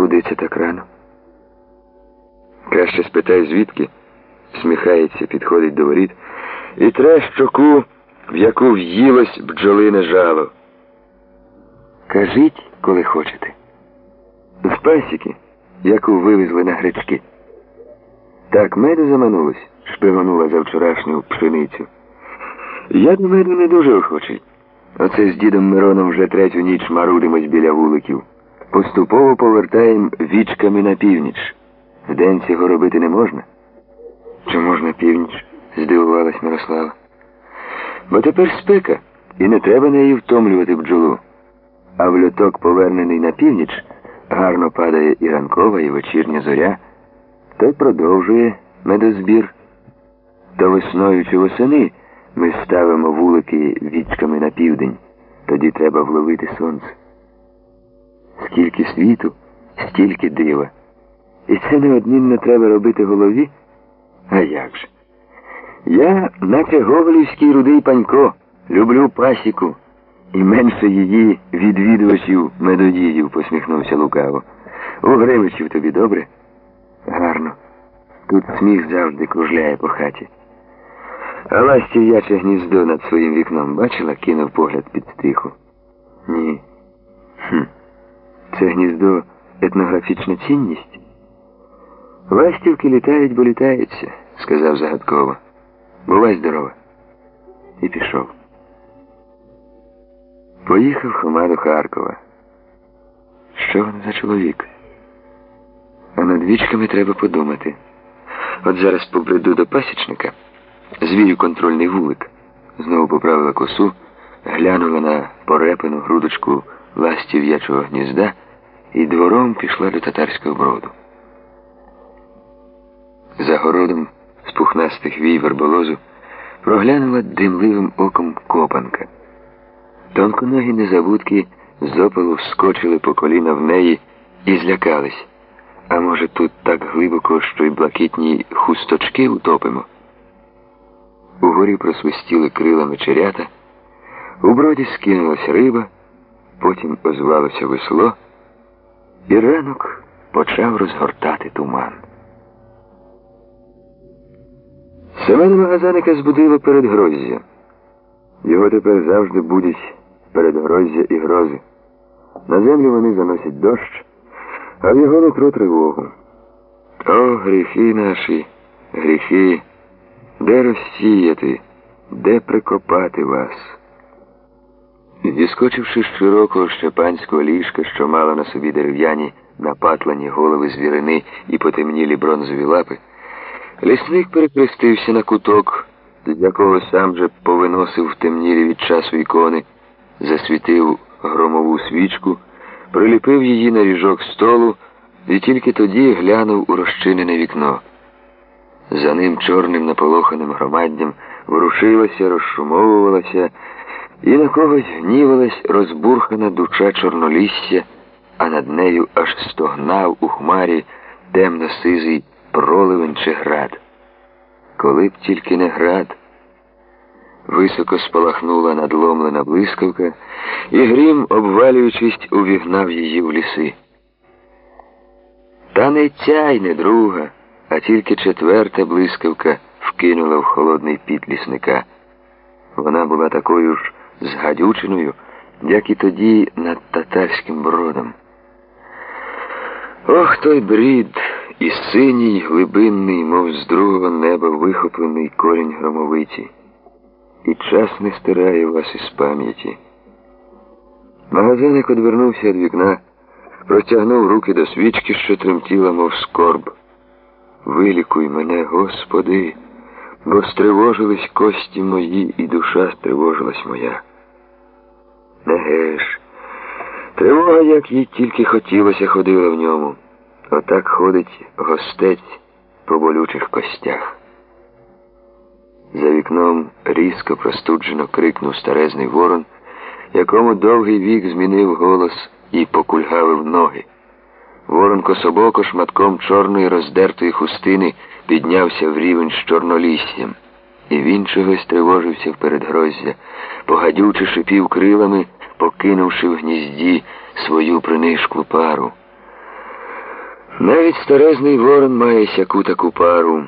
Куди це так рано? Краще спитай, звідки, сміхається, підходить до воріт і тре щоку, в яку в'їлось бджолине жало. Кажіть, коли хочете. З пасіки, яку вивезли на гречки. Так меду заманулось, шпигонула за вчорашню пшеницю. Я до меду не дуже охочий. Оце з дідом Мироном вже третю ніч марудимось біля вуликів. Поступово повертаємо вічками на північ. Вдень цього робити не можна. Чи можна північ? здивувалась Мирослава. Бо тепер спека, і не треба неї втомлювати бджолу. А в льоток, повернений на північ, гарно падає і ранкова, і вечірня зоря, то й продовжує медозбір. То весною чи восени ми ставимо вулики вічками на південь, тоді треба вловити сонце. Скільки світу, стільки дива. І це неодмінно треба робити голові. А як же? Я, наче Гоголівський рудий панько, люблю пасіку і менше її відвідувачів медодіїв, посміхнувся лукаво. У Гривичів тобі добре? Гарно. Тут сміх завжди кружляє по хаті. А ластів'яче гніздо над своїм вікном бачила, кинув погляд під стріху. Це гніздо етнографічна цінність? Ластівки літають, бо літаються, сказав загадково. Бувай здорова. І пішов. Поїхав Хома до Харкова. Що воно за чоловік? А над вічками треба подумати. От зараз побреду до пасічника, звірю контрольний вулик. Знову поправила косу, глянула на порепану грудочку ластів'ячого гнізда і двором пішла до татарського броду. За городом з пухнастих вій верболозу проглянула димливим оком копанка. Тонконогі незабудки з опалу вскочили по коліна в неї і злякались. А може, тут так глибоко, що й блакитні хусточки утопимо? Угорі просвистіли крилами черята, у броді скинулась риба, потім озвалося весло, і ранок почав розгортати туман. Семена Магазаника збудило передгроззя. Його тепер завжди будуть передгроззя і грози. На землю вони заносять дощ, а в його нутро тривогу. О, гріхи наші, гріхи, де розсіяти, де прикопати вас? Зіскочивши з широкого щепанського ліжка, що мало на собі дерев'яні напатлані голови звірини і потемнілі бронзові лапи, лісник перекрестився на куток, з якого сам же повиносив в темнілі від часу ікони, засвітив громову свічку, приліпив її на ріжок столу і тільки тоді глянув у розчинене вікно. За ним чорним наполоханим громаддям ворушилася, розшумовувалася, і на когось гнівалась розбурхана дуча чорнолісся, а над нею аж стогнав у хмарі темно-сизий проливень чи град. Коли б тільки не град, високо спалахнула надломлена блискавка, і грім, обвалюючись, увігнав її в ліси. Та не ця не друга, а тільки четверта блискавка вкинула в холодний піт лісника. Вона була такою ж згадючиною, як і тоді над татарським бродом. Ох, той брід, і синій, глибинний, мов з другого неба вихоплений корінь громовиті. І час не стирає вас із пам'яті. Магазиник одвернувся від вікна, протягнув руки до свічки, що тремтіла, мов скорб. Вилікуй мене, Господи, бо стривожились кості мої, і душа стривожилась моя. Неге ж, тривога, як їй тільки хотілося, ходила в ньому. Отак ходить гостець по болючих костях. За вікном різко простуджено крикнув старезний ворон, якому довгий вік змінив голос і покульгавив ноги. Ворон кособоко шматком чорної роздертої хустини піднявся в рівень з чорноліссям, і він чогось тривожився в передгроздя, погадючи шипів крилами, покинувши в гнізді свою принишклу пару. Навіть старезний ворон має сяку таку пару.